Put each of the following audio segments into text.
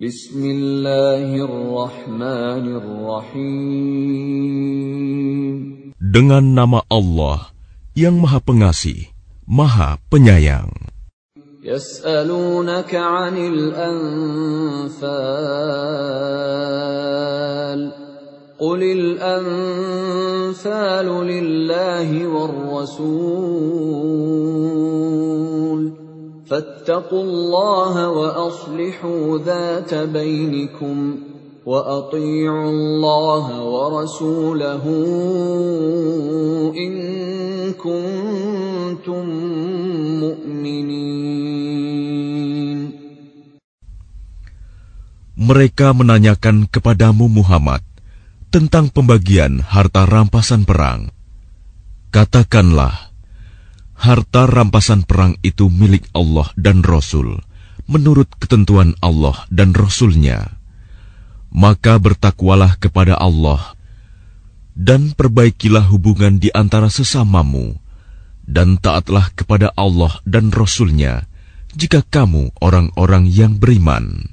بسم الله الرحمن الرحيم. Dengan nama Allah yang Maha Pengasih, Maha Penyayang. يسألونك عن الأنفال. قل الأنفال لله والرسول. فاتقوا الله وأصلحوا ذات بينكم وأطيعوا الله ورسوله إن كنتم مؤمنين Mereka menanyakan kepadamu Muhammad tentang pembagian harta rampasan perang. Katakanlah, harta rampasan perang itu milik Allah dan Rasul, menurut ketentuan Allah dan Rasulnya. Maka bertakwalah kepada Allah, dan perbaikilah hubungan di antara sesamamu, dan taatlah kepada Allah dan Rasulnya, jika kamu orang-orang yang beriman.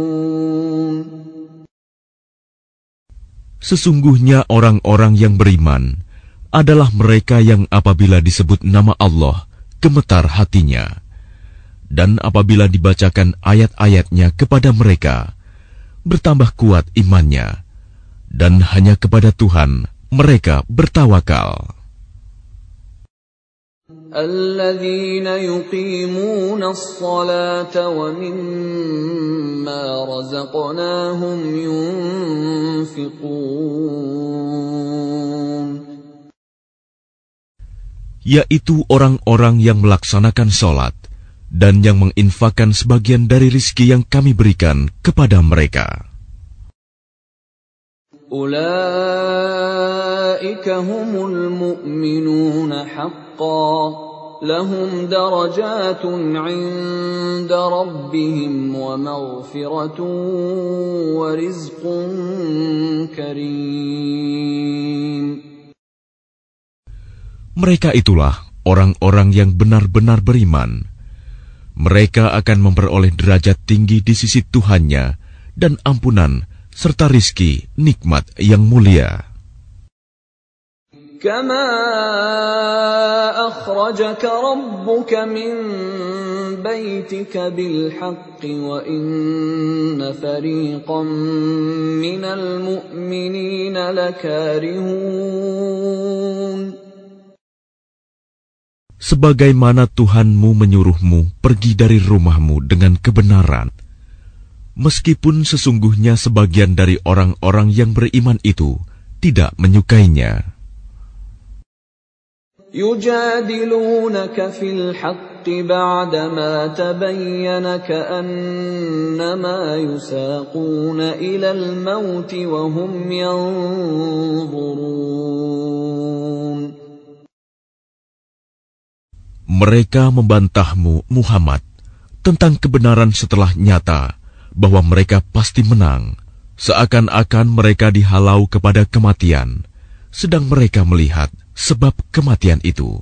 Sesungguhnya orang-orang yang beriman adalah mereka yang apabila disebut nama Allah, gemetar hatinya. Dan apabila dibacakan ayat-ayatnya kepada mereka, bertambah kuat imannya, dan hanya kepada Tuhan mereka bertawakal. الذين يقيمون الصلاة ومما رزقناهم ينفقون Yaitu orang-orang yang melaksanakan sholat dan yang menginfakkan sebagian dari rizki yang kami berikan kepada mereka. أولئك هم المؤمنون حقا لهم درجات عند ربهم ومغفرة ورزق كريم Mereka itulah orang-orang yang benar-benar beriman. Mereka akan memperoleh derajat tinggi di sisi Tuhannya dan ampunan serta rizki nikmat yang mulia. كما أخرجك ربك من بيتك بالحق وإن فريقا من المؤمنين لكارهون Sebagaimana Tuhanmu menyuruhmu pergi dari rumahmu dengan kebenaran, meskipun sesungguhnya sebagian dari orang-orang yang beriman itu tidak menyukainya. يجادلونك في الحق بعدما تبين كأنما يساقون إلى الموت وهم ينظرون Mereka membantahmu, Muhammad, tentang kebenaran setelah nyata bahwa mereka pasti menang, seakan-akan mereka dihalau kepada kematian, sedang mereka melihat sebab kematian itu.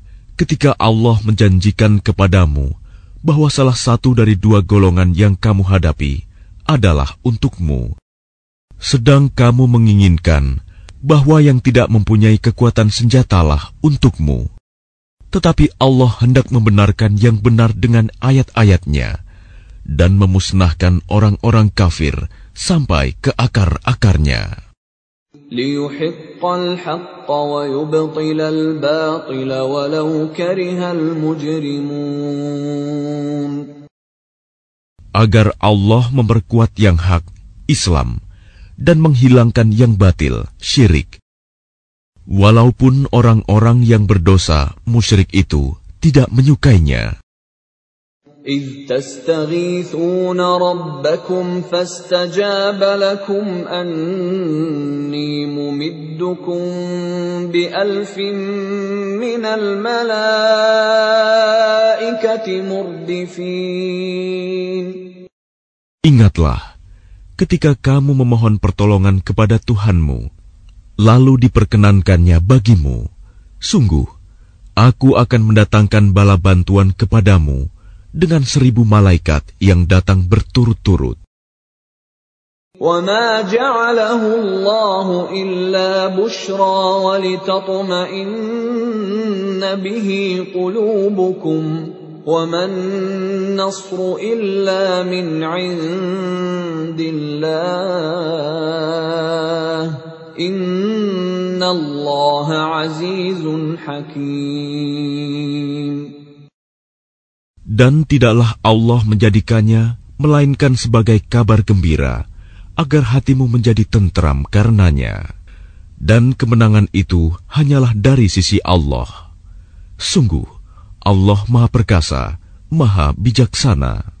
ketika Allah menjanjikan kepadamu bahwa salah satu dari dua golongan yang kamu hadapi adalah untukmu. Sedang kamu menginginkan bahwa yang tidak mempunyai kekuatan senjatalah untukmu. Tetapi Allah hendak membenarkan yang benar dengan ayat-ayatnya, dan memusnahkan orang-orang kafir sampai ke akar-akarnya. Agar Allah memperkuat yang hak, Islam, dan menghilangkan yang batil, syirik. Walaupun orang-orang yang berdosa, musyrik itu, tidak menyukainya. إذ تستغيثون ربكم فاستجاب لكم أني ممدكم بألف من الملائكة مردفين Ingatlah, ketika kamu memohon pertolongan kepada Tuhanmu, lalu diperkenankannya bagimu, sungguh, aku akan mendatangkan bala bantuan kepadamu, dengan seribu malaikat yang datang berturut-turut. وما جعله الله إلا بشرى ولتطمئن به قلوبكم وما النصر إلا من عند الله إن الله عزيز حكيم dan tidaklah Allah menjadikannya melainkan sebagai kabar gembira, agar hatimu menjadi tentram karenanya. Dan kemenangan itu hanyalah dari sisi Allah. Sungguh, Allah Maha Perkasa, Maha Bijaksana.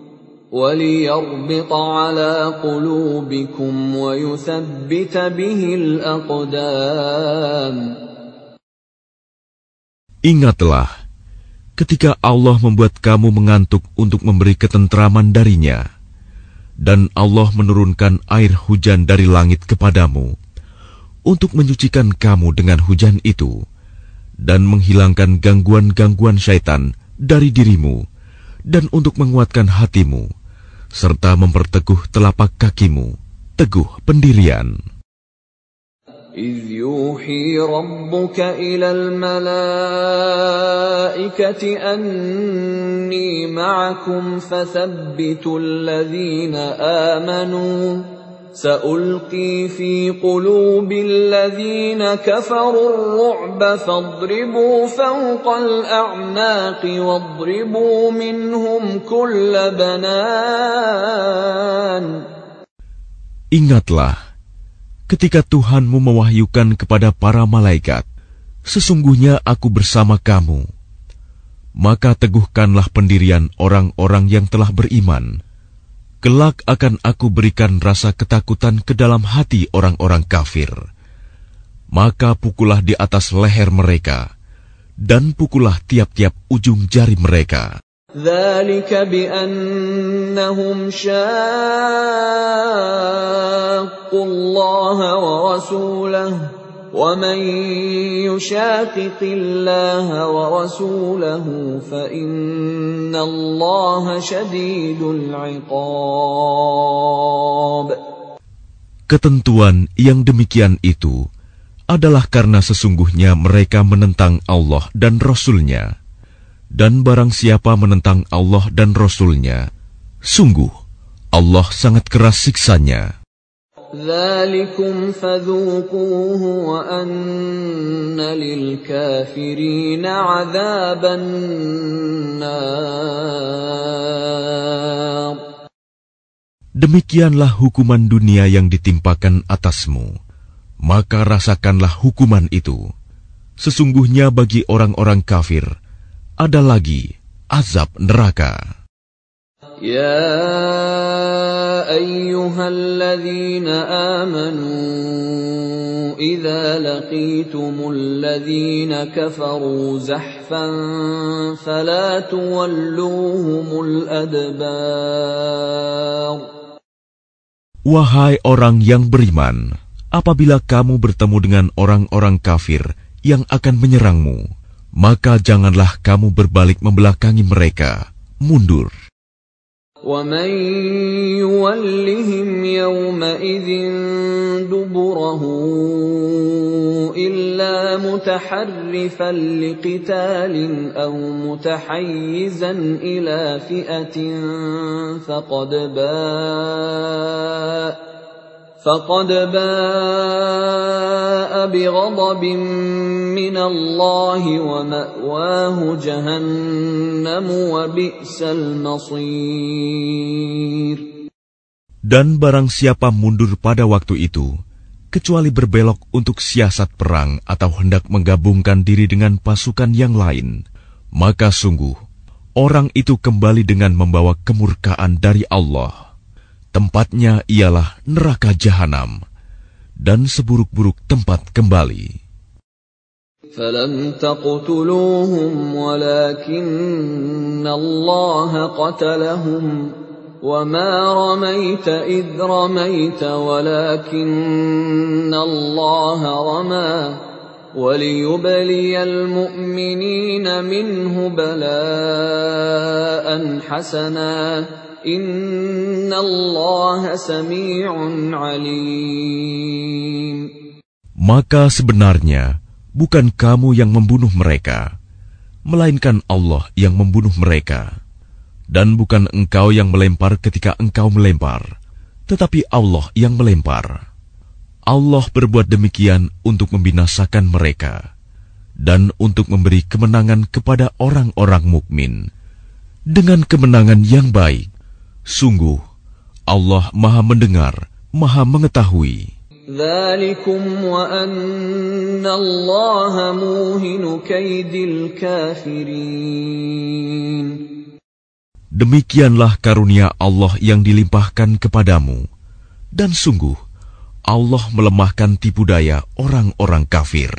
وليربط على قلوبكم ويثبت به الأقدام Ingatlah, ketika Allah membuat kamu mengantuk untuk memberi ketentraman darinya, dan Allah menurunkan air hujan dari langit kepadamu, untuk menyucikan kamu dengan hujan itu, dan menghilangkan gangguan-gangguan syaitan dari dirimu, dan untuk menguatkan hatimu, serta memperteguh telapak kakimu, teguh pendirian. إذ يوحي ربك إلى الملائكة أني معكم فثبتوا الذين آمنوا سألقي في قلوب الذين كفروا الرعب فاضربوا فوق الأعناق واضربوا منهم كل بنان Ingatlah, ketika Tuhanmu mewahyukan kepada para malaikat, sesungguhnya aku bersama kamu. Maka teguhkanlah pendirian orang-orang yang telah beriman, Kelak akan aku berikan rasa ketakutan ke dalam hati orang-orang kafir. Maka pukullah di atas leher mereka, dan pukullah tiap-tiap ujung jari mereka. ذلك بأنهم شاقوا الله ورسوله ومن يشاقق الله ورسوله فإن الله شديد العقاب Ketentuan yang demikian itu adalah karena sesungguhnya mereka menentang Allah dan Rasul-Nya. Dan barang siapa menentang Allah dan Rasul-Nya, sungguh Allah sangat keras siksanya. ذلكم فذوقوه وأن للكافرين عذاب النار Demikianlah hukuman dunia yang ditimpakan atasmu. Maka rasakanlah hukuman itu. Sesungguhnya bagi orang-orang kafir, ada lagi azab neraka. يا ايها الذين امنوا اذا لقيتم الذين كفروا زحفا فلا تولوهم الادبار Wahai orang yang beriman, apabila kamu bertemu dengan orang-orang kafir yang akan menyerangmu, maka janganlah kamu berbalik membelakangi mereka, mundur. ومن يولهم يومئذ دبره إلا متحرفا لقتال أو متحيزا إلى فئة فقد باء فقد باء بغضب من الله ومأواه جهنم وبئس المصير Dan barang siapa mundur pada waktu itu, kecuali berbelok untuk siasat perang atau hendak menggabungkan diri dengan pasukan yang lain, maka sungguh orang itu kembali dengan membawa kemurkaan dari Allah. Tempatnya ialah neraka jahanam dan seburuk-buruk tempat kembali. فلم تقتلوهم ولكن الله قتلهم وما رميت إذ رميت ولكن الله رمى وليبلي المؤمنين منه بلاء حسنا maka sebenarnya bukan kamu yang membunuh mereka, melainkan Allah yang membunuh mereka. Dan bukan engkau yang melempar ketika engkau melempar, tetapi Allah yang melempar. Allah berbuat demikian untuk membinasakan mereka dan untuk memberi kemenangan kepada orang-orang mukmin dengan kemenangan yang baik. Sungguh, Allah Maha Mendengar, Maha Mengetahui. Demikianlah karunia Allah yang dilimpahkan kepadamu. Dan sungguh, Allah melemahkan tipu daya orang-orang kafir.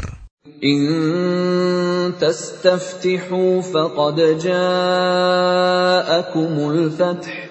إن تستفتحوا فقد جاءكم الفتح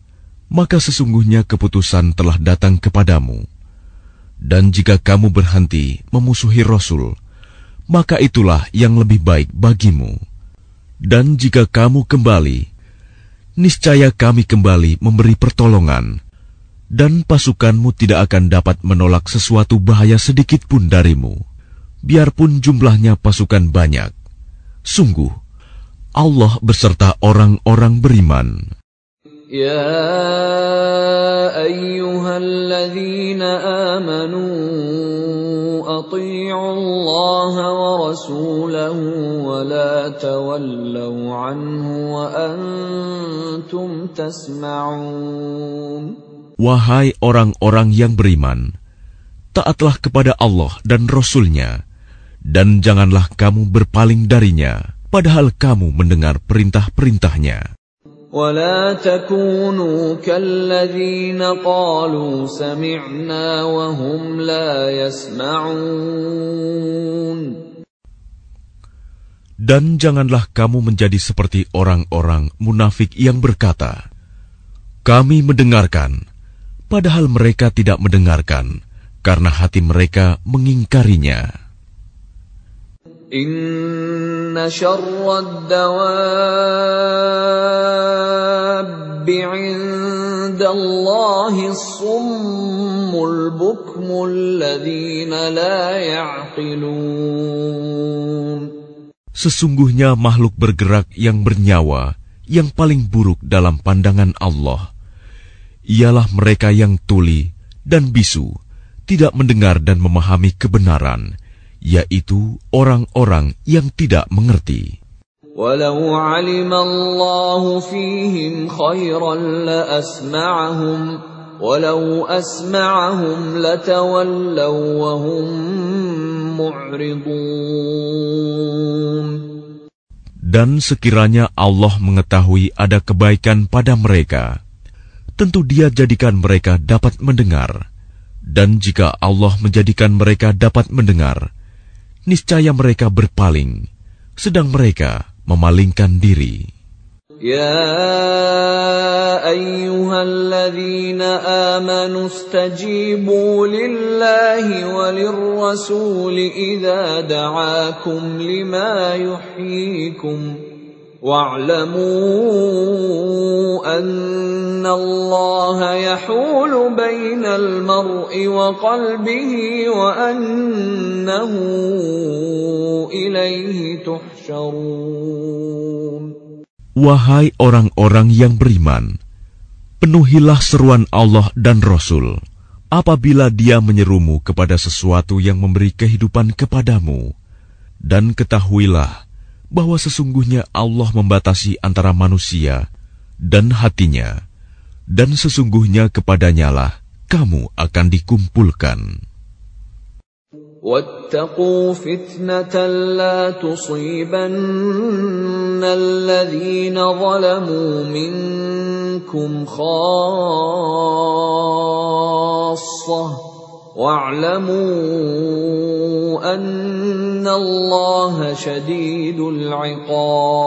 maka sesungguhnya keputusan telah datang kepadamu. Dan jika kamu berhenti memusuhi Rasul, maka itulah yang lebih baik bagimu. Dan jika kamu kembali, niscaya kami kembali memberi pertolongan dan pasukanmu tidak akan dapat menolak sesuatu bahaya sedikit pun darimu, biarpun jumlahnya pasukan banyak. Sungguh, Allah beserta orang-orang beriman. Amanu ati'u Allah wa rasulahu wa la tawallaw anhu wa antum tasma'un. Wahai orang-orang yang beriman, taatlah kepada Allah dan Rasul-Nya, dan janganlah kamu berpaling darinya, padahal kamu mendengar perintah-perintahnya. ولا تكونوا كالذين قالوا سمعنا وهم لا يسمعون Dan janganlah kamu menjadi seperti orang-orang munafik yang berkata, Kami mendengarkan, padahal mereka tidak mendengarkan karena hati mereka mengingkarinya. Inna syarrad indallahi bukmul ladhina la ya'qilun. Sesungguhnya makhluk bergerak yang bernyawa yang paling buruk dalam pandangan Allah ialah mereka yang tuli dan bisu, tidak mendengar dan memahami kebenaran, yaitu orang-orang yang tidak mengerti. Walau alim Allah fihim khairan la asma'ahum ولو أسمعهم لتولوا وهم معرضون Dan sekiranya Allah mengetahui ada kebaikan pada mereka, tentu Dia jadikan mereka dapat mendengar. Dan jika Allah menjadikan mereka dapat mendengar, niscaya mereka berpaling, sedang mereka memalingkan diri. Ya ayyuhalladzina amanu istajibu lillahi walirrasuli idza da'akum lima yuhyikum. واعلموا ان الله يحول بين المرء وقلبه وانه اليه تحشرون Wahai orang-orang yang beriman, penuhilah seruan Allah dan Rasul apabila dia menyerumu kepada sesuatu yang memberi kehidupan kepadamu. Dan ketahuilah bahwa sesungguhnya Allah membatasi antara manusia dan hatinya, dan sesungguhnya kepadanyalah kamu akan dikumpulkan. واتقوا فتنة لا تصيبن الذين ظلموا منكم خاصة واعلموا أن الله شديد العقاب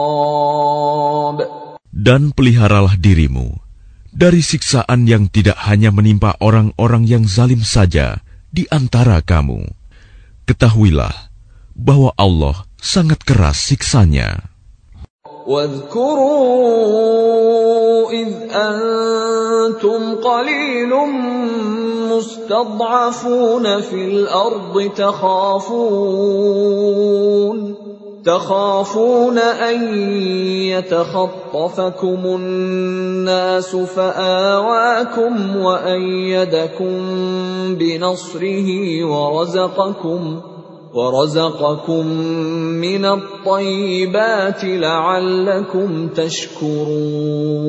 Dan peliharalah dirimu dari siksaan yang tidak hanya menimpa orang-orang yang zalim saja di antara kamu ketahuilah bahwa Allah sangat keras siksanya. واذكروا إذ أنتم قليل مستضعفون في الأرض تخافون تخافون أن يتخطفكم الناس فآواكم وأيدكم بنصره ورزقكم ورزقكم من الطيبات لعلكم تشكرون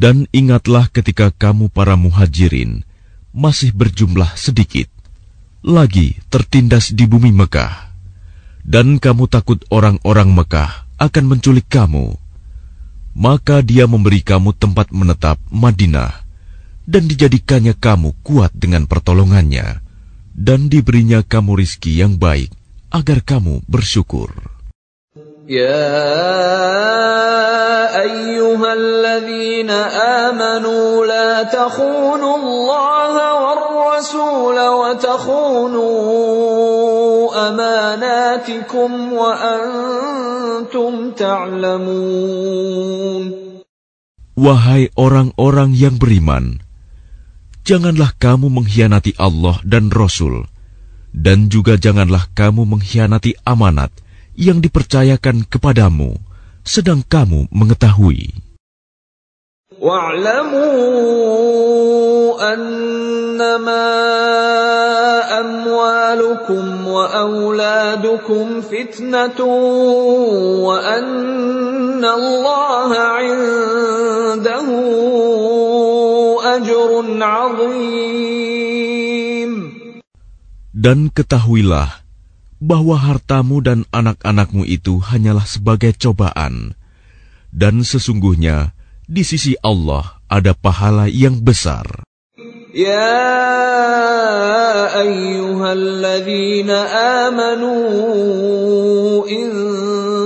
Dan ingatlah ketika kamu para muhajirin masih berjumlah sedikit, lagi tertindas di bumi Mekah dan kamu takut orang-orang Mekah akan menculik kamu, maka dia memberi kamu tempat menetap Madinah dan dijadikannya kamu kuat dengan pertolongannya dan diberinya kamu rizki yang baik agar kamu bersyukur. Ya ayyuhalladzina amanu la takhunu Allah war rasul wa takhunu amanatikum wa antum ta'lamun Wahai orang-orang yang beriman, janganlah kamu mengkhianati Allah dan Rasul, dan juga janganlah kamu mengkhianati amanat yang dipercayakan kepadamu, sedang kamu mengetahui. Wa'lamu annama amwalukum wa auladukum fitnatu wa anna Allah indahu أجر عظيم Dan ketahuilah bahwa hartamu dan anak-anakmu itu hanyalah sebagai cobaan, dan sesungguhnya di sisi Allah ada pahala yang besar. يا أيها الذين آمنوا إن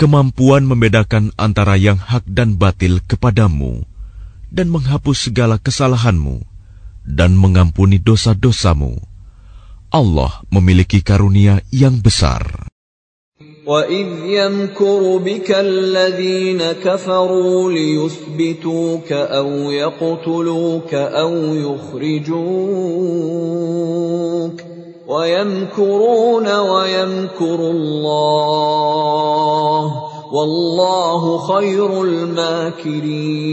kemampuan membedakan antara yang hak dan batil kepadamu, dan menghapus segala kesalahanmu, dan mengampuni dosa-dosamu. Allah memiliki karunia yang besar. وَإِذْ يَمْكُرُ بِكَ الَّذِينَ كَفَرُوا لِيُثْبِتُوكَ أَوْ يَقْتُلُوكَ أَوْ يُخْرِجُوكَ وَيَمْكُرُونَ وَيَمْكُرُ اللَّهُ وَاللَّهُ خَيْرُ الْمَاكِرِينَ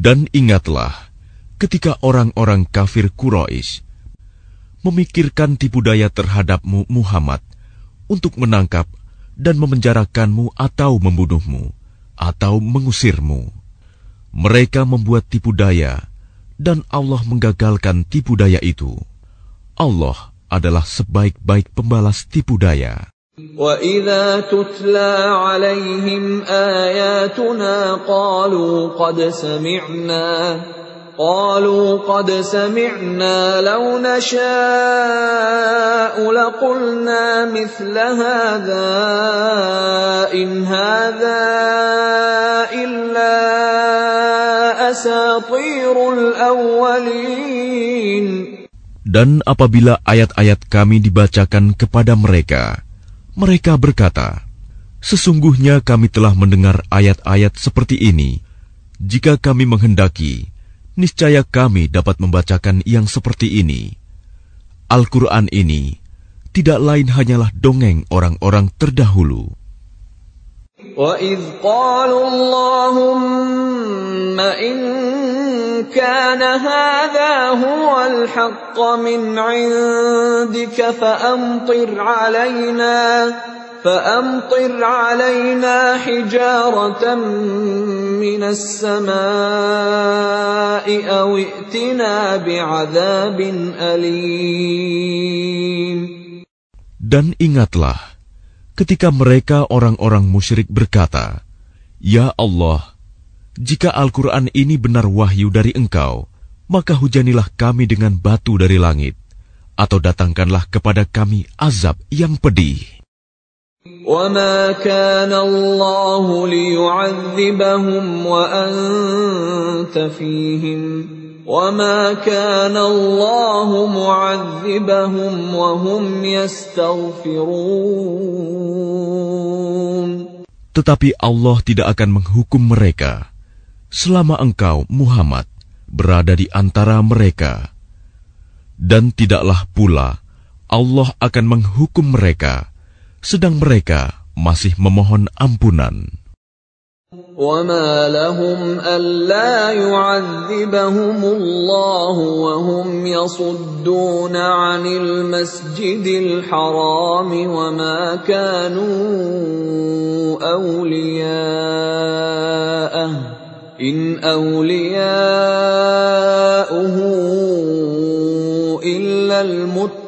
Dan ingatlah ketika orang-orang kafir Quraisy memikirkan tipu daya terhadapmu Muhammad untuk menangkap dan memenjarakanmu atau membunuhmu atau mengusirmu. Mereka membuat tipu daya dan Allah menggagalkan tipu daya itu. Allah adalah sebaik-baik pembalas tipu daya. وَإِذَا تُتْلَى عَلَيْهِمْ آيَاتُنَا قَالُوا قَدْ سَمِعْنَا قالوا قد سمعنا لو نشاء لقلنا مثل هذا إن هذا إلا أساطير الأولين Dan apabila ayat-ayat kami dibacakan kepada mereka, mereka berkata, Sesungguhnya kami telah mendengar ayat-ayat seperti ini. Jika kami menghendaki, niscaya kami dapat membacakan yang seperti ini. Al-Quran ini tidak lain hanyalah dongeng orang-orang terdahulu. وَإِذْ قَالُوا اللَّهُمَّ إِن كَانَ هَذَا هُوَ الْحَقَّ مِنْ عِندِكَ فَأَمْطِرْ عَلَيْنَا فأمطر علينا حجارة من السماء أو ائتنا بعذاب أليم Dan ingatlah, ketika mereka orang-orang musyrik berkata, Ya Allah, jika Al-Quran ini benar wahyu dari engkau, maka hujanilah kami dengan batu dari langit, atau datangkanlah kepada kami azab yang pedih. وما كان الله ليعذبهم وانت فيهم وما كان الله معذبهم وهم يستغفرون Tetapi Allah tidak akan menghukum mereka selama engkau Muhammad berada di antara mereka dan tidaklah pula Allah akan menghukum mereka sedang mereka masih memohon ampunan. وما لهم ألا يعذبهم الله وهم يصدون عن المسجد الحرام وما كانوا أولياءه إن أولياؤه إلا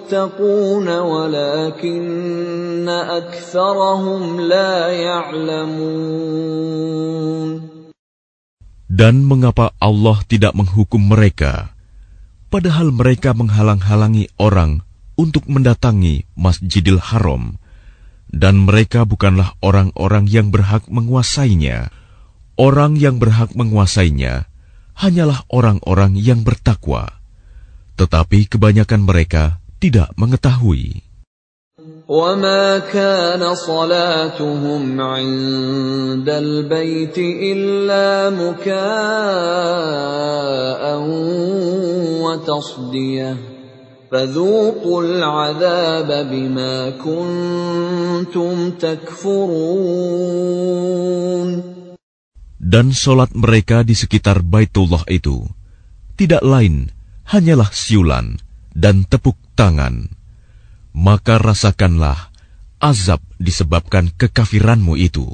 المتقون ولكن أكثرهم لا يعلمون Dan mengapa Allah tidak menghukum mereka, padahal mereka menghalang-halangi orang untuk mendatangi Masjidil Haram, dan mereka bukanlah orang-orang yang berhak menguasainya. Orang yang berhak menguasainya hanyalah orang-orang yang bertakwa, tetapi kebanyakan mereka tidak mengetahui. وما كان صلاتهم عند البيت إلا مكاء وتصدية فذوقوا العذاب بما كنتم تكفرون Dan solat mereka di sekitar Baitullah itu tidak lain hanyalah siulan dan tepuk tangan. Maka rasakanlah azab disebabkan kekafiranmu itu.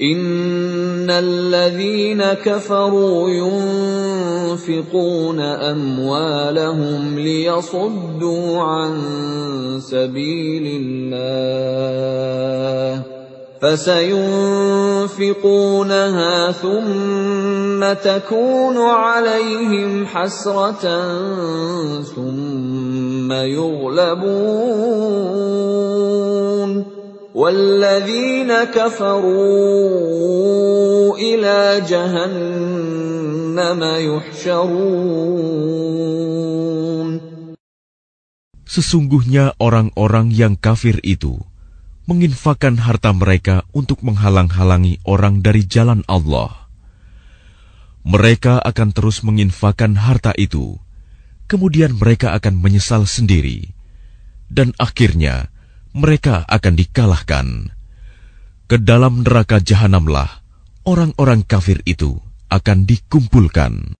إن الذين كفروا ينفقون أموالهم ليصدوا عن سبيل الله فسينفقونها ثم تكون عليهم حسرة ثم يغلبون والذين كفروا إلى جهنم يحشرون. Sesungguhnya orang-orang yang kafir itu menginfakkan harta mereka untuk menghalang-halangi orang dari jalan Allah. Mereka akan terus menginfakkan harta itu, kemudian mereka akan menyesal sendiri, dan akhirnya mereka akan dikalahkan. Ke dalam neraka jahanamlah orang-orang kafir itu akan dikumpulkan.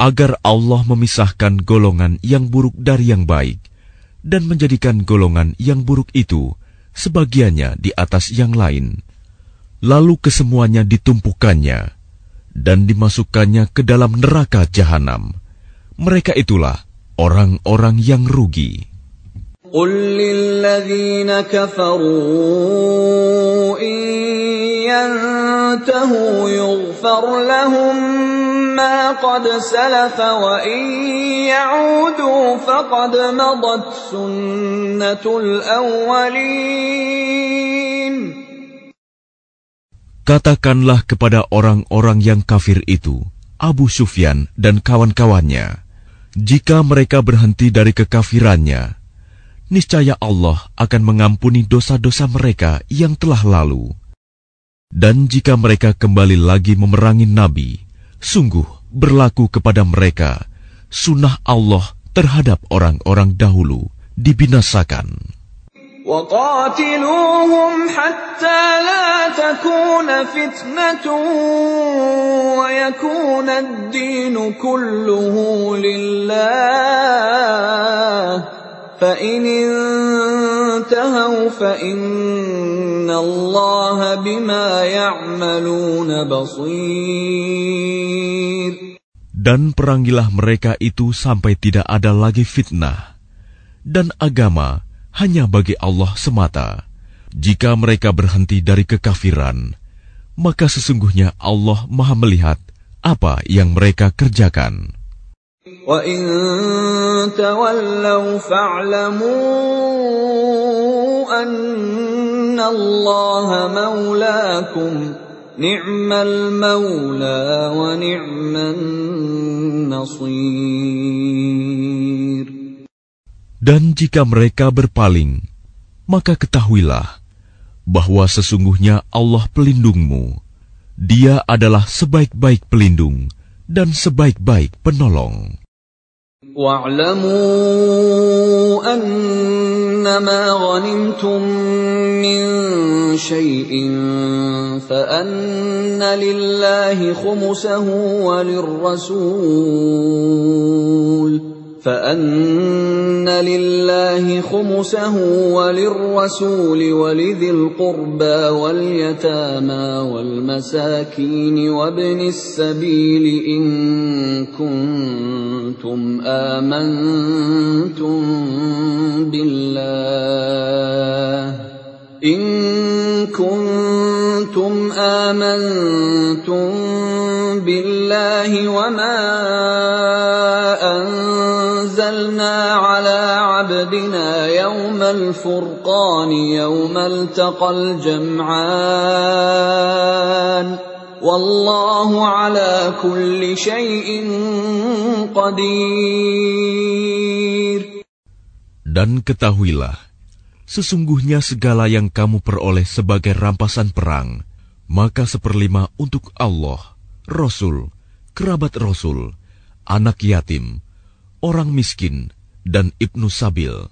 agar Allah memisahkan golongan yang buruk dari yang baik dan menjadikan golongan yang buruk itu sebagiannya di atas yang lain. Lalu kesemuanya ditumpukannya dan dimasukkannya ke dalam neraka jahanam. Mereka itulah orang-orang yang rugi. قل للذين كفروا إن ينتهوا يغفر لهم ما قد سلف وإن يعودوا فقد مضت سنة الأولين Katakanlah kepada orang-orang yang kafir itu, Abu Sufyan dan kawan-kawannya, jika mereka berhenti dari kekafirannya, niscaya Allah akan mengampuni dosa-dosa mereka yang telah lalu. Dan jika mereka kembali lagi memerangi Nabi, Sungguh berlaku kepada mereka sunnah Allah terhadap orang-orang dahulu dibinasakan. وقاتلوهم حتى لا تكون فتنة ويكون الدين كله لله فإن انتهوا فإن الله بما يعملون بصير Dan perangilah mereka itu sampai tidak ada lagi fitnah. Dan agama hanya bagi Allah semata. Jika mereka berhenti dari kekafiran, maka sesungguhnya Allah maha melihat apa yang mereka kerjakan. وَإِن تَوَلَّوْا فَاعْلَمُوا أَنَّ اللَّهَ مَوْلَاكُمْ نِعْمَ الْمَوْلَى وَنِعْمَ النَّصِيرُ Dan jika mereka berpaling, maka ketahuilah bahwa sesungguhnya Allah pelindungmu. Dia adalah sebaik-baik pelindung dan sebaik-baik penolong. واعلموا أنما غنمتم من شيء فأن لله خمسه وللرسول فأن لله خمسه وللرسول ولذي القربى واليتامى والمساكين وابن السبيل إن كنتم آمنتم بالله. إن كنتم آمنتم بالله وما أنزلنا على عبدنا يوم الفرقان يوم التقى الجمعان. Wallahu ala kulli syai'in qadir. Dan ketahuilah, sesungguhnya segala yang kamu peroleh sebagai rampasan perang, maka seperlima untuk Allah, Rasul, kerabat Rasul, anak yatim, orang miskin, dan ibnu sabil.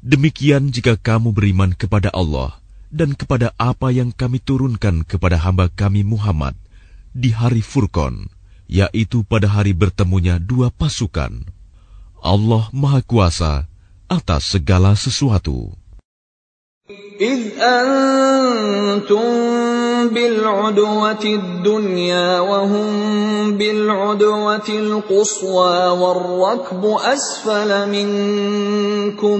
Demikian jika kamu beriman kepada Allah, dan kepada apa yang kami turunkan kepada hamba kami Muhammad di hari Furqan, yaitu pada hari bertemunya dua pasukan. Allah Maha Kuasa atas segala sesuatu. إذ أنتم بالعدوة الدنيا وهم بالعدوة القصوى والركب أسفل منكم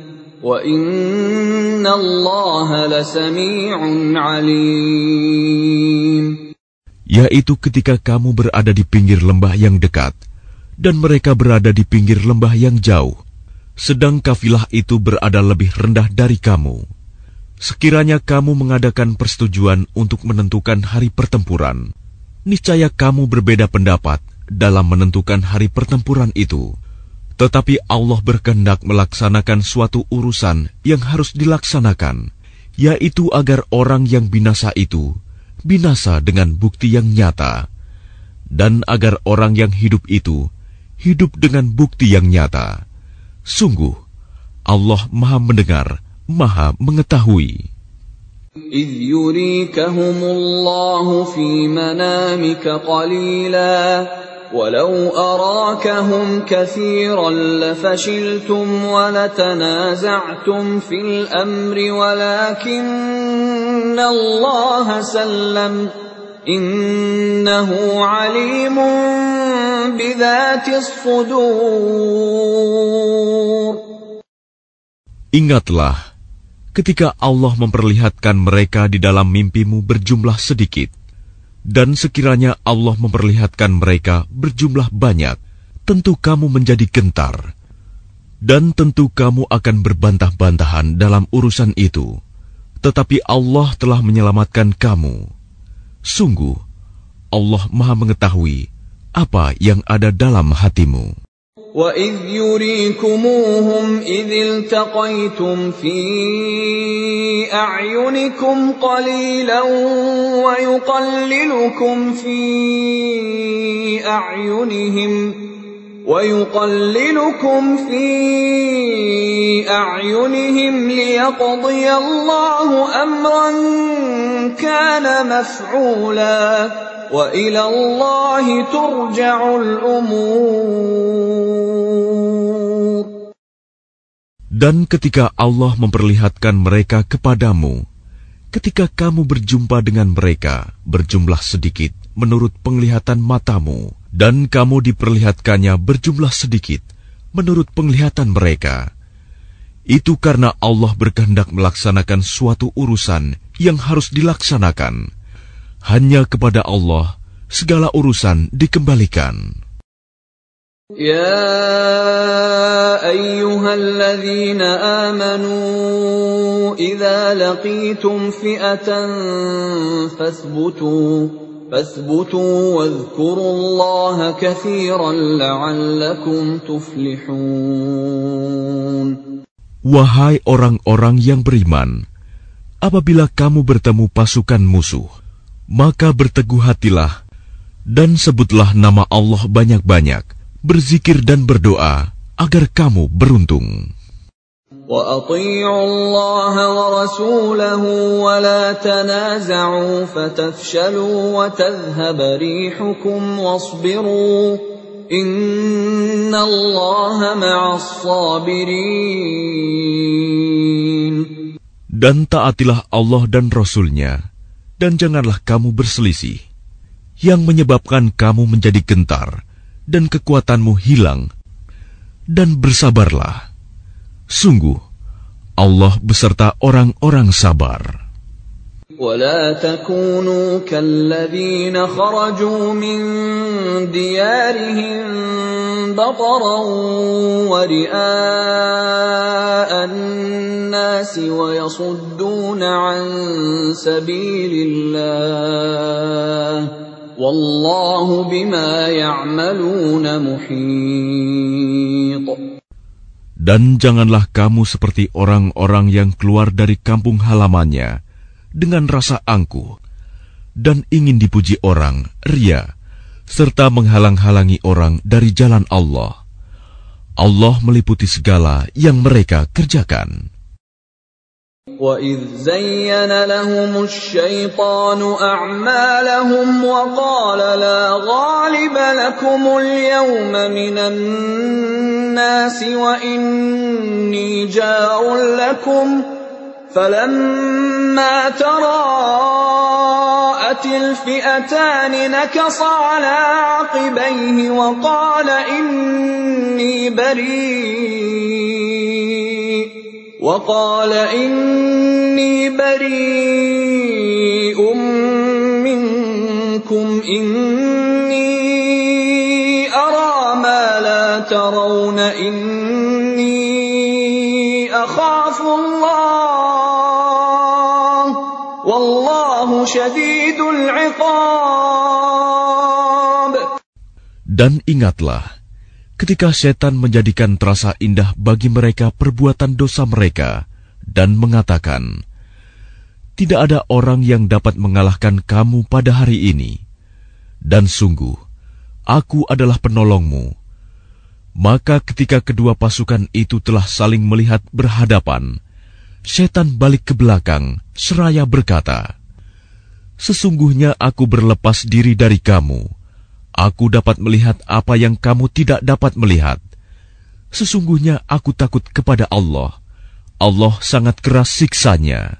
Yaitu ketika kamu berada di pinggir lembah yang dekat dan mereka berada di pinggir lembah yang jauh, sedang kafilah itu berada lebih rendah dari kamu. Sekiranya kamu mengadakan persetujuan untuk menentukan hari pertempuran, niscaya kamu berbeda pendapat dalam menentukan hari pertempuran itu. Tetapi Allah berkehendak melaksanakan suatu urusan yang harus dilaksanakan, yaitu agar orang yang binasa itu binasa dengan bukti yang nyata, dan agar orang yang hidup itu hidup dengan bukti yang nyata. Sungguh, Allah Maha Mendengar, Maha Mengetahui. إذ يريكهم الله في منامك قليلاً ولو أراكهم كثيرا لفشلتم ولتنازعتم في الأمر ولكن الله سلم إنه عليم بذات الصدور Ingatlah ketika Allah memperlihatkan mereka di dalam mimpimu berjumlah sedikit dan sekiranya Allah memperlihatkan mereka berjumlah banyak, tentu kamu menjadi gentar. Dan tentu kamu akan berbantah-bantahan dalam urusan itu. Tetapi Allah telah menyelamatkan kamu. Sungguh, Allah maha mengetahui apa yang ada dalam hatimu. وَإِذْ يُرِيكُمُوهُمْ إِذِ الْتَقَيْتُمْ فِي أَعْيُنِكُمْ قَلِيلًا وَيُقَلِّلُكُمْ فِي أَعْيُنِهِمْ وَيُقَلِّلُكُمْ فِي أَعْيُنِهِمْ لِيَقْضِيَ اللَّهُ أَمْرًا كَانَ مَفْعُولًا وَإِلَى اللَّهِ تُرْجَعُ الْأُمُورُ Dan ketika Allah memperlihatkan mereka kepadamu, ketika kamu berjumpa dengan mereka berjumlah sedikit menurut penglihatan matamu, dan kamu diperlihatkannya berjumlah sedikit menurut penglihatan mereka, itu karena Allah berkehendak melaksanakan suatu urusan yang harus dilaksanakan. Hanya kepada Allah segala urusan dikembalikan. يا ايها الذين امنوا اذا لقيتم فئه فاثبتوا فاثبتوا واذكروا الله كثيرا لعلكم تفلحون Wahai orang-orang yang beriman, apabila kamu bertemu pasukan musuh, maka berteguh hatilah dan sebutlah nama Allah banyak-banyak berzikir dan berdoa agar kamu beruntung. وَأَطِيعُوا اللَّهَ وَرَسُولَهُ وَلَا تَنَازَعُوا فَتَفْشَلُوا وَتَذْهَبَ رِيحُكُمْ وَاصْبِرُوا إِنَّ اللَّهَ مَعَ الصَّابِرِينَ Dan taatilah Allah dan Rasul-Nya, dan janganlah kamu berselisih, yang menyebabkan kamu menjadi gentar, dan kekuatanmu hilang, dan bersabarlah. Sungguh, Allah beserta orang-orang sabar. ولا تكونوا كالذين خرجوا من ديارهم بطرا ورئاء الناس ويصدون عن سبيل الله والله بما يعملون محيط. Dan janganlah kamu seperti orang-orang yang keluar dari kampung halamannya, dengan rasa angkuh dan ingin dipuji orang, ria, serta menghalang-halangi orang dari jalan Allah. Allah meliputi segala yang mereka kerjakan. وَإِذْ زَيَّنَ لَهُمُ الشَّيْطَانُ أَعْمَالَهُمْ وَقَالَ لَا غَالِبَ لَكُمُ الْيَوْمَ مِنَ النَّاسِ وَإِنِّي جَارٌ لَكُمْ فَلَمَّا تَرَاءَتِ الْفِئَتَانِ نَكَصَ عَلَى عَقِبَيْهِ وَقَالَ إِنِّي بَرِيءٌ وقال إني بريء منكم إني أرى ما لا ترون إني أخاف الله والله شديد العقاب Dan ingatlah, ketika setan menjadikan terasa indah bagi mereka perbuatan dosa mereka dan mengatakan, "Tidak ada orang yang dapat mengalahkan kamu pada hari ini, dan sungguh, aku adalah penolongmu." maka, ketika kedua pasukan itu telah saling melihat berhadapan, setan balik ke belakang seraya berkata, "Sesungguhnya aku berlepas diri dari kamu." Aku dapat melihat apa yang kamu tidak dapat melihat. Sesungguhnya aku takut kepada Allah. Allah sangat keras siksanya.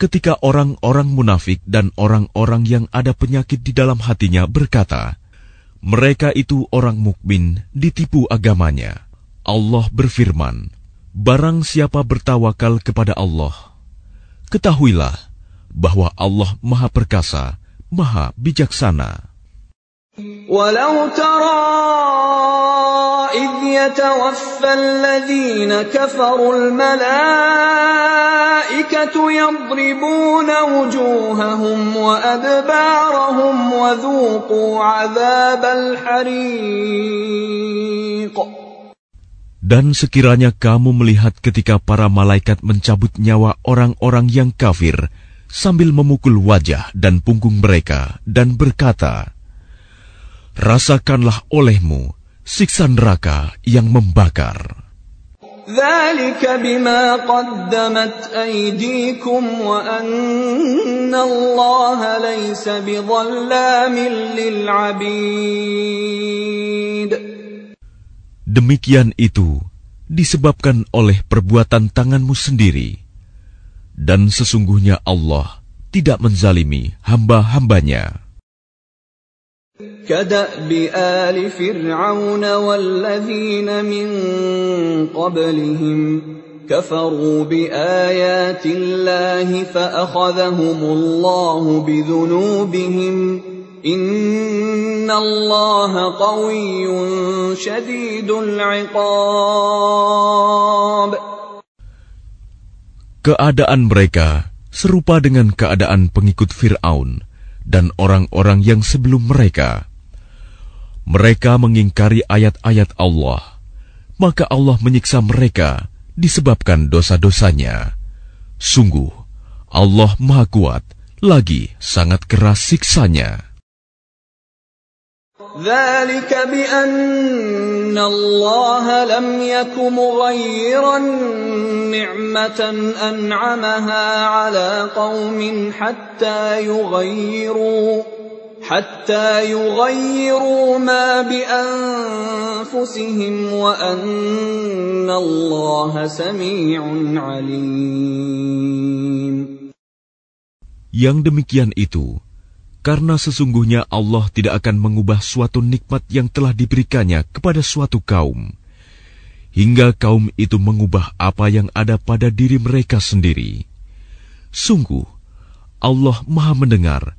ketika orang-orang munafik dan orang-orang yang ada penyakit di dalam hatinya berkata, "Mereka itu orang mukmin, ditipu agamanya." Allah berfirman, "Barang siapa bertawakal kepada Allah, ketahuilah bahwa Allah Maha Perkasa, Maha Bijaksana." Walau إذ يتوفى الذين كفروا الملائكة يضربون وجوههم وأدبارهم وذوقوا عذاب الحريق Dan sekiranya kamu melihat ketika para malaikat mencabut nyawa orang-orang yang kafir sambil memukul wajah dan punggung mereka dan berkata, rasakanlah olehmu siksa neraka yang membakar. Demikian itu disebabkan oleh perbuatan tanganmu sendiri. Dan sesungguhnya Allah tidak menzalimi hamba-hambanya. كداب ال فرعون والذين من قبلهم كفروا بايات الله فاخذهم الله بذنوبهم ان الله قوي شديد العقاب Keadaan mereka serupa dengan keadaan pengikut Fir'aun dan orang-orang yang sebelum mereka. Mereka mengingkari ayat-ayat Allah, maka Allah menyiksa mereka disebabkan dosa-dosanya. Sungguh, Allah Maha Kuat, lagi sangat keras siksanya. ذلك بأن الله لم يك مغيرا نعمة أنعمها على قوم حتى يغيروا حتى يغيروا ما بأنفسهم وأن الله سميع عليم Yang demikian itu, karena sesungguhnya Allah tidak akan mengubah suatu nikmat yang telah diberikannya kepada suatu kaum, hingga kaum itu mengubah apa yang ada pada diri mereka sendiri. Sungguh, Allah Maha Mendengar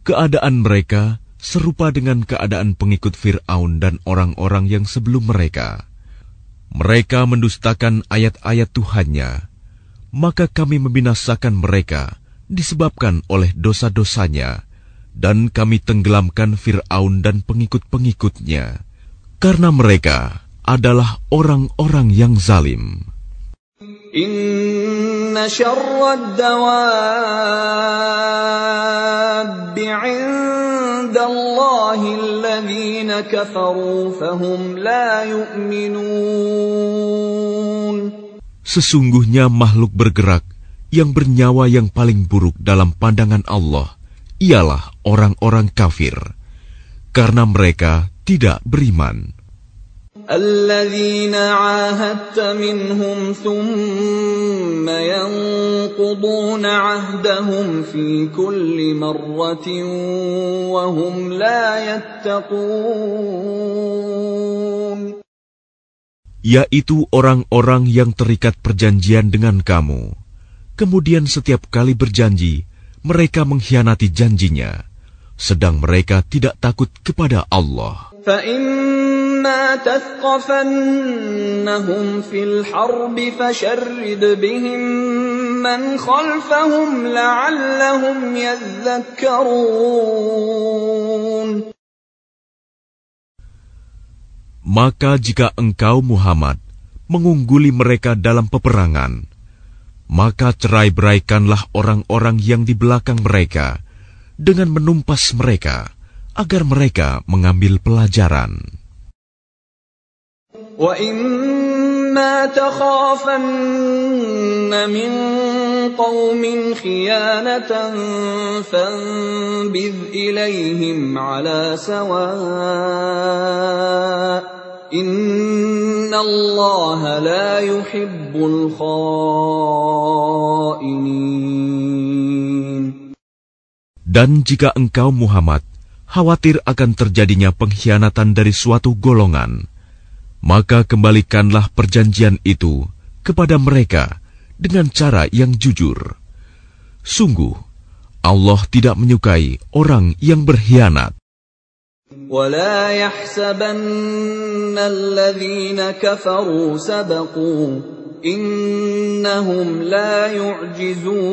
Keadaan mereka serupa dengan keadaan pengikut Fir'aun dan orang-orang yang sebelum mereka. Mereka mendustakan ayat-ayat Tuhannya, maka kami membinasakan mereka disebabkan oleh dosa-dosanya, dan kami tenggelamkan Fir'aun dan pengikut-pengikutnya, karena mereka adalah orang-orang yang zalim. Sesungguhnya makhluk bergerak yang bernyawa yang paling buruk dalam pandangan Allah ialah orang-orang kafir, karena mereka tidak beriman. الذين عاهدت منهم ثم ينقضون عهدهم في كل مرة وهم لا يتقون yaitu orang-orang yang terikat perjanjian dengan kamu. Kemudian setiap kali berjanji, mereka mengkhianati janjinya, sedang mereka tidak takut kepada Allah. فإما تثقفنهم في الحرب فشرد بهم من خلفهم لعلهم يذكرون Maka jika engkau Muhammad mengungguli mereka dalam peperangan, maka cerai-beraikanlah orang-orang yang di belakang mereka dengan menumpas mereka agar mereka mengambil pelajaran. وَإِمَّا تَخَافَنَّ مِنْ قَوْمٍ خِيَانَةً فَانبِذْ إِلَيْهِمْ عَلَى سَوَاءٍ إِنَّ اللَّهَ لَا يُحِبُّ الْخَائِنِينَ Dan jika engkau Muhammad khawatir akan terjadinya pengkhianatan dari suatu golongan, maka kembalikanlah perjanjian itu kepada mereka dengan cara yang jujur. Sungguh, Allah tidak menyukai orang yang berkhianat. ولا يحسبن الذين كفروا سبقوا إنهم لا يعجزون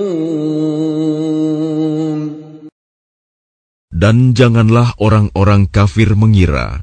Dan janganlah orang-orang kafir mengira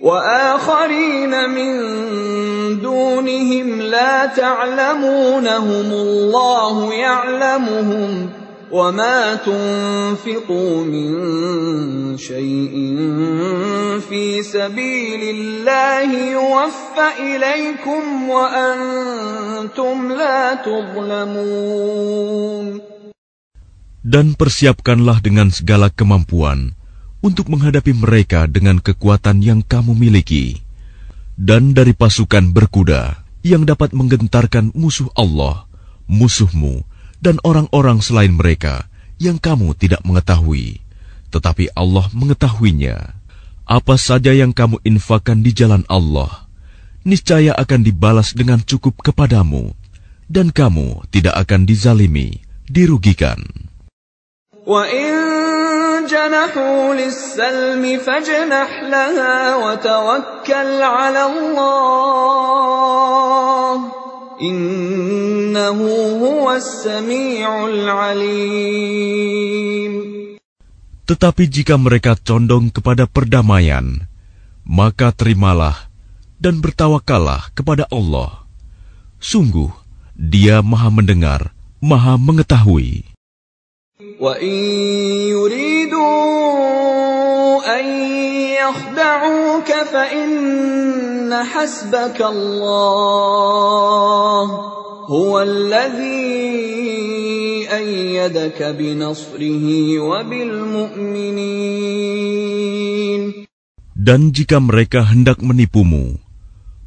وآخرين من دونهم لا تعلمونهم الله يعلمهم وما تنفقوا من شيء في سبيل الله يوفى إليكم وأنتم لا تظلمون. Dan persiapkanlah dengan segala kemampuan untuk menghadapi mereka dengan kekuatan yang kamu miliki. Dan dari pasukan berkuda yang dapat menggentarkan musuh Allah, musuhmu, dan orang-orang selain mereka yang kamu tidak mengetahui, tetapi Allah mengetahuinya. Apa saja yang kamu infakkan di jalan Allah, niscaya akan dibalas dengan cukup kepadamu, dan kamu tidak akan dizalimi, dirugikan. جنحوا للسلم فاجنح لها وتوكل على الله إنه هو السميع العليم Tetapi jika mereka condong kepada perdamaian, maka terimalah dan bertawakallah kepada Allah. Sungguh, Dia Maha Mendengar, Maha Mengetahui. وَإِن يُرِيدُوا أَن يَخْدَعُوكَ فَإِنَّ حَسْبَكَ اللَّهُ هُوَ الَّذِي أَيَّدَكَ بِنَصْرِهِ وَبِالْمُؤْمِنِينَ Dan jika mereka hendak menipumu,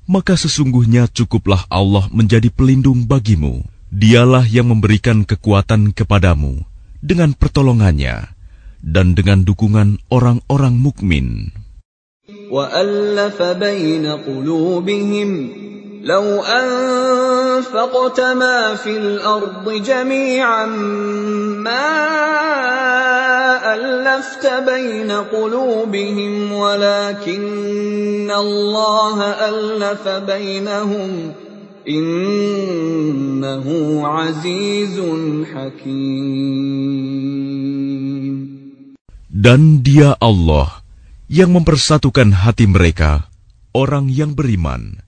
maka sesungguhnya cukuplah Allah menjadi pelindung bagimu. Dialah yang memberikan kekuatan kepadamu dengan pertolongannya Dan dengan dukungan orang-orang mukmin. وَأَلَّفَ بَيْنَ قُلُوبِهِمْ لَوْ أَنفَقْتَ مَا فِي الْأَرْضِ جَمِيعًا مَا أَلَّفْتَ بَيْنَ قُلُوبِهِمْ وَلَكِنَّ اللَّهَ أَلَّفَ بَيْنَهُمْ إِنَّهُ عَزِيزٌ حَكِيمٌ Dan Dia Allah yang mempersatukan hati mereka, orang yang beriman.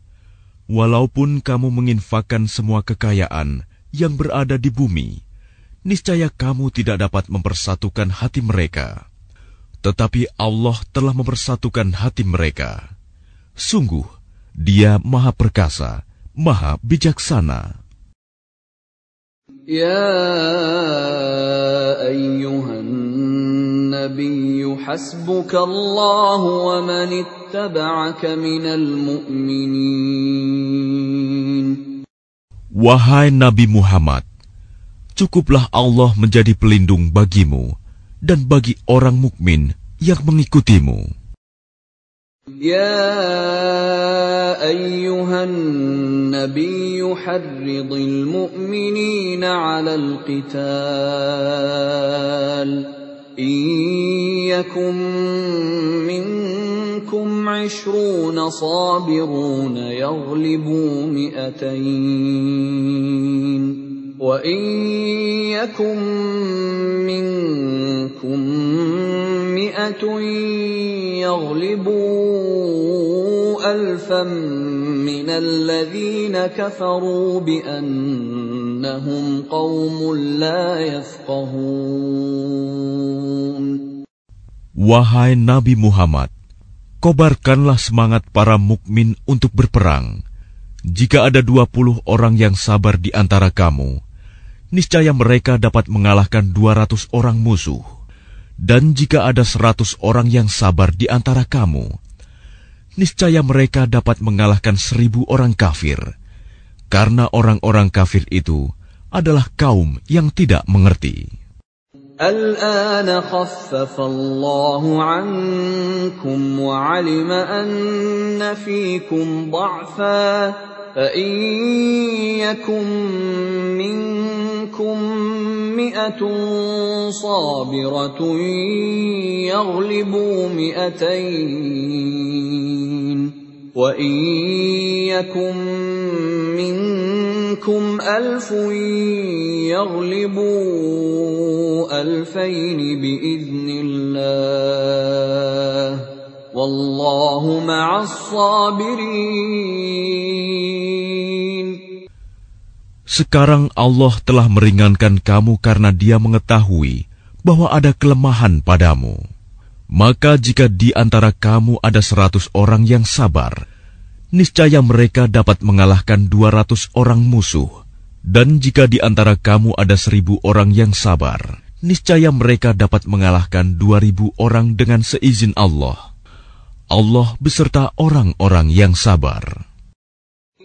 Walaupun kamu menginfakkan semua kekayaan yang berada di bumi, niscaya kamu tidak dapat mempersatukan hati mereka. Tetapi Allah telah mempersatukan hati mereka. Sungguh, Dia Maha Perkasa, Maha Bijaksana. Ya ayyuhan النبي حسبك الله ومن اتبعك من المؤمنين Wahai Nabi Muhammad, cukuplah Allah menjadi pelindung bagimu dan bagi orang mukmin yang mengikutimu. يا أيها النبي حرض المؤمنين على القتال إن يكن منكم عشرون صابرون يغلبوا مئتين. وإن يكن منكم مئة يغلبوا ألفا من الذين كفروا بأنهم قوم لا يفقهون Wahai Nabi Muhammad, kobarkanlah semangat para mukmin untuk berperang. Jika ada dua puluh orang yang sabar di antara kamu, niscaya mereka dapat mengalahkan dua ratus orang musuh. Dan jika ada seratus orang yang sabar di antara kamu, niscaya mereka dapat mengalahkan seribu orang kafir. Karena orang-orang kafir itu adalah kaum yang tidak mengerti. الآن خفف الله عنكم وعلم أن فيكم ضعفا فإن يكن منكم مئة صابرة يغلبوا مئتين وإن يكن منكم ألف يغلبوا ألفين بإذن الله والله مع الصابرين Sekarang Allah telah meringankan kamu karena Dia mengetahui bahwa ada kelemahan padamu. Maka jika di antara kamu ada seratus orang yang sabar, niscaya mereka dapat mengalahkan dua ratus orang musuh. Dan jika di antara kamu ada seribu orang yang sabar, niscaya mereka dapat mengalahkan dua ribu orang dengan seizin Allah. Allah beserta orang-orang yang sabar.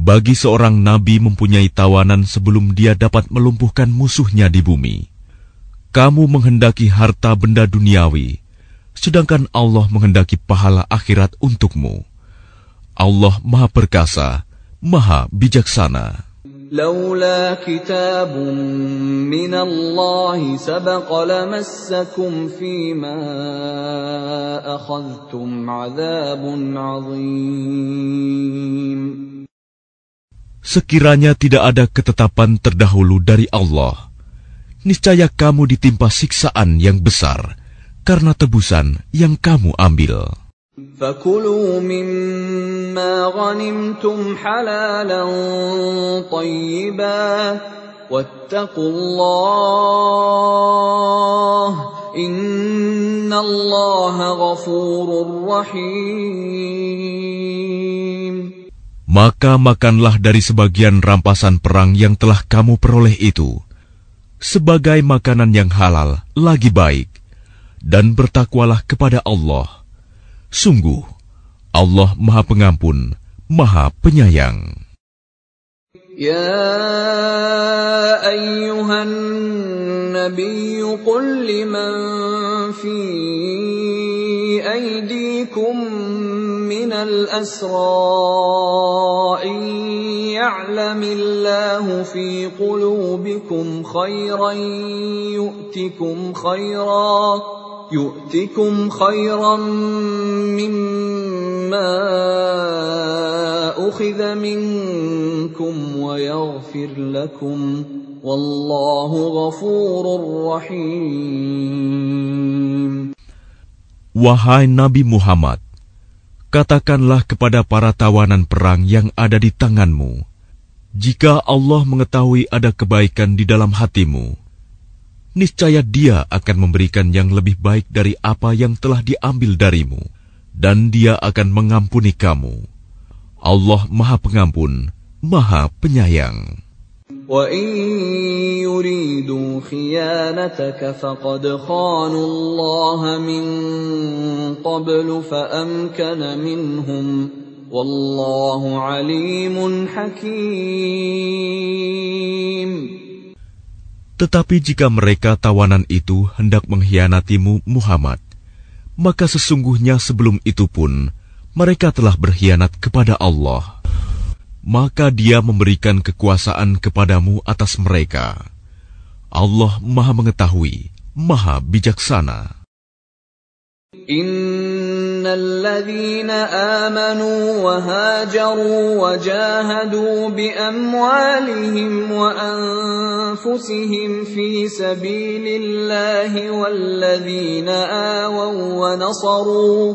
bagi seorang nabi mempunyai tawanan sebelum dia dapat melumpuhkan musuhnya di bumi. Kamu menghendaki harta benda duniawi, sedangkan Allah menghendaki pahala akhirat untukmu. Allah Maha Perkasa, Maha Bijaksana. لولا كتاب من الله سبق لمسكم فيما أخذتم عذاب عظيم Sekiranya tidak ada ketetapan terdahulu dari Allah, niscaya kamu ditimpa siksaan yang besar karena tebusan yang kamu ambil. فكلوا مما غنمتم حلالا طيبا واتقوا الله إن الله غفور رحيم Maka makanlah dari sebagian rampasan perang yang telah kamu peroleh itu, sebagai makanan yang halal lagi baik, dan bertakwalah kepada Allah. Sungguh, Allah Maha Pengampun, Maha Penyayang. يا أيها النبي قل لمن في أيديكم من الأسرى إن يعلم الله في قلوبكم خيرا يؤتكم خيرا يؤتكم خيرا مما أخذ منكم ويغفر لكم والله غفور رحيم. Wahai Nabi Muhammad, katakanlah kepada para tawanan perang yang ada di tanganmu, jika Allah mengetahui ada kebaikan di dalam hatimu, niscaya Dia akan memberikan yang lebih baik dari apa yang telah diambil darimu, dan Dia akan mengampuni kamu. Allah Maha Pengampun, Maha Penyayang. وإن يريدوا خيانتك فقد خانوا الله من قبل فأمكن منهم والله عليم حكيم Tetapi jika mereka tawanan itu hendak mengkhianatimu Muhammad, maka sesungguhnya sebelum itu pun mereka telah berkhianat kepada Allah. Maka dia memberikan kekuasaan kepadamu atas mereka. Allah maha mengetahui, maha bijaksana. إن الذين آمنوا وهاجروا وجاهدوا بأموالهم وأنفسهم في سبيل الله والذين آووا ونصروا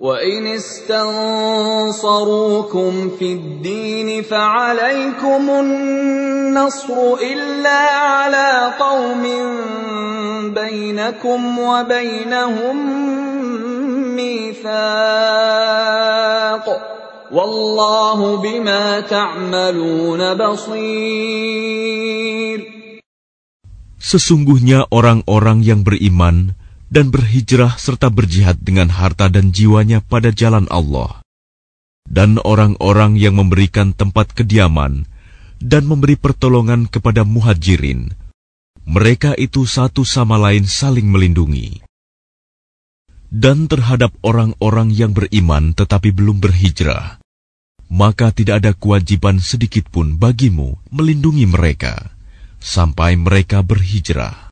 وإن استنصروكم في الدين فعليكم النصر إلا على قوم بينكم وبينهم ميثاق والله بما تعملون بصير. Sesungguhnya orang-orang yang beriman dan berhijrah serta berjihad dengan harta dan jiwanya pada jalan Allah, dan orang-orang yang memberikan tempat kediaman dan memberi pertolongan kepada muhajirin, mereka itu satu sama lain saling melindungi. Dan terhadap orang-orang yang beriman tetapi belum berhijrah, maka tidak ada kewajiban sedikit pun bagimu melindungi mereka sampai mereka berhijrah.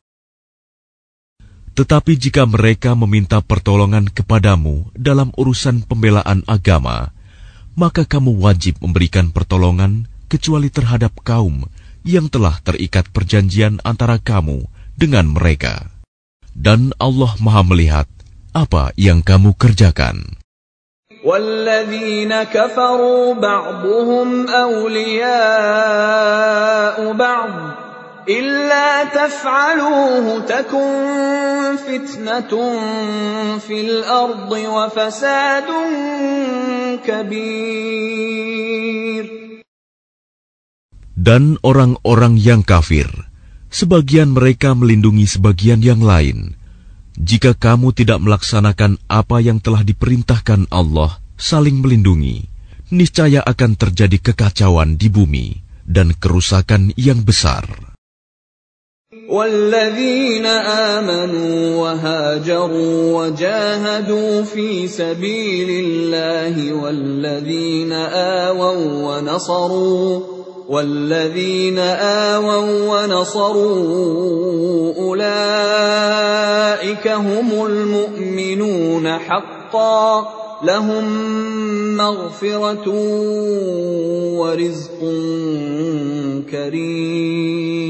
Tetapi jika mereka meminta pertolongan kepadamu dalam urusan pembelaan agama, maka kamu wajib memberikan pertolongan kecuali terhadap kaum yang telah terikat perjanjian antara kamu dengan mereka. Dan Allah Maha melihat apa yang kamu kerjakan. والذين كفروا بعضهم أولياء بعض إلا تفعلوه تكن فتنة في الأرض وفساد كبير Dan orang-orang yang kafir sebagian mereka melindungi sebagian yang lain. Jika kamu tidak melaksanakan apa yang telah diperintahkan Allah, saling melindungi, niscaya akan terjadi kekacauan di bumi dan kerusakan yang besar. والذين آمنوا وهاجروا وجاهدوا في سبيل الله والذين آووا ونصروا والذين آووا ونصروا أولئك هم المؤمنون حقا لهم مغفرة ورزق كريم.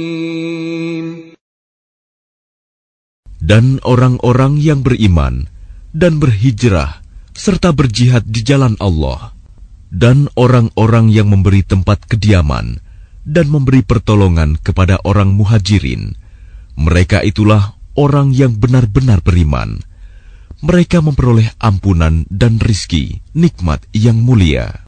Dan orang-orang yang beriman dan berhijrah serta berjihad di jalan Allah dan orang-orang yang memberi tempat kediaman dan memberi pertolongan kepada orang muhajirin. Mereka itulah orang yang benar-benar beriman. Mereka memperoleh ampunan dan rizki, nikmat yang mulia.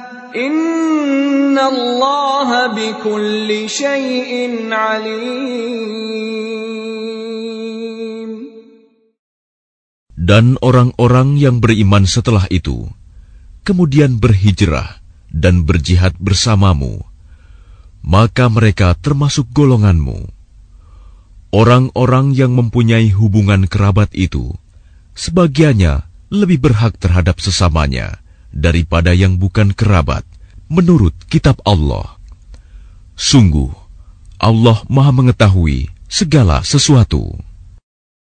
Bikulli shayin alim. Dan orang-orang yang beriman setelah itu, kemudian berhijrah dan berjihad bersamamu, maka mereka termasuk golonganmu. Orang-orang yang mempunyai hubungan kerabat itu, sebagiannya lebih berhak terhadap sesamanya, daripada yang bukan kerabat, menurut kitab Allah. Sungguh, Allah Maha Mengetahui segala sesuatu.